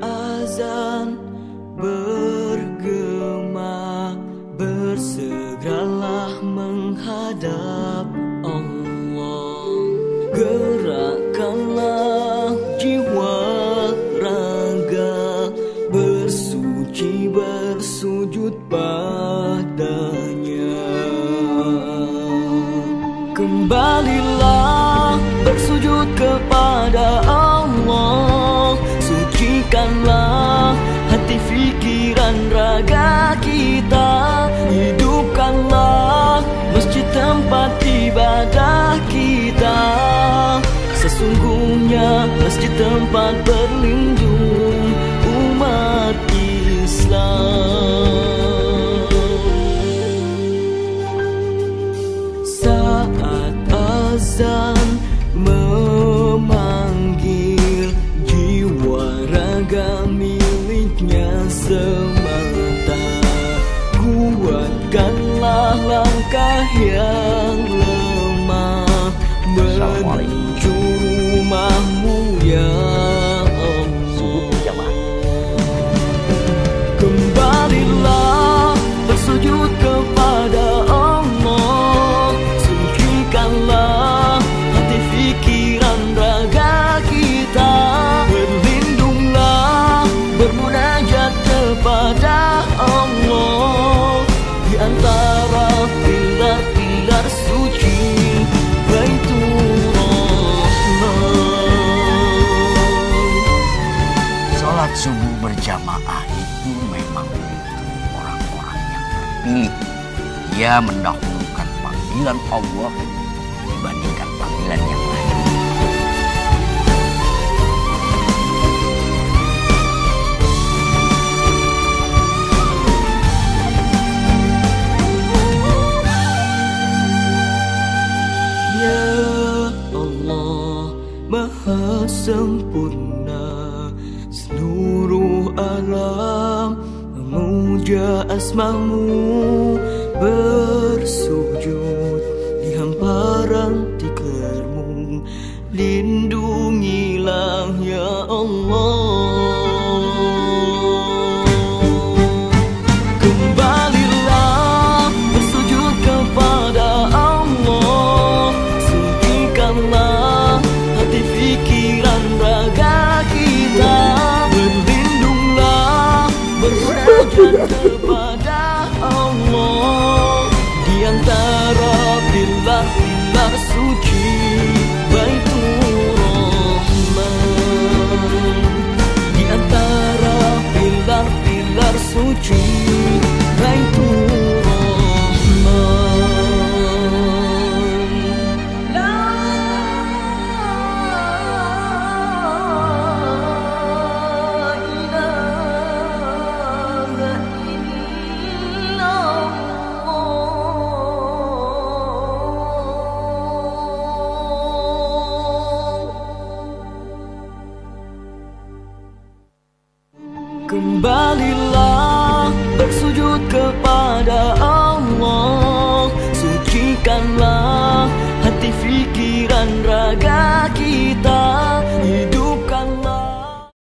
azan bergema Bersegeralah menghadap Allah. Gerakkanlah jiwa raga Bersuci bersujud padanya. Kembalilah tempat berlindung umat Islam. Saat azan memanggil jiwa raga miliknya semata Kuatkanlah langkah yang lemah Menuju rumahmu ya terpilih. Ia mendahulukan panggilan Allah dibandingkan panggilan yang lain. Ya Allah Maha sempurna Memuja asmamu Bersujud Di hamparan Lindungilah 我 去 Kembalilah bersujud kepada Allah